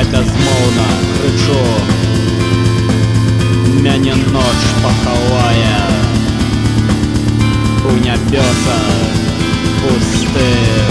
Я безмовно кричу, мяне ноч пахавая у нябёса пустых.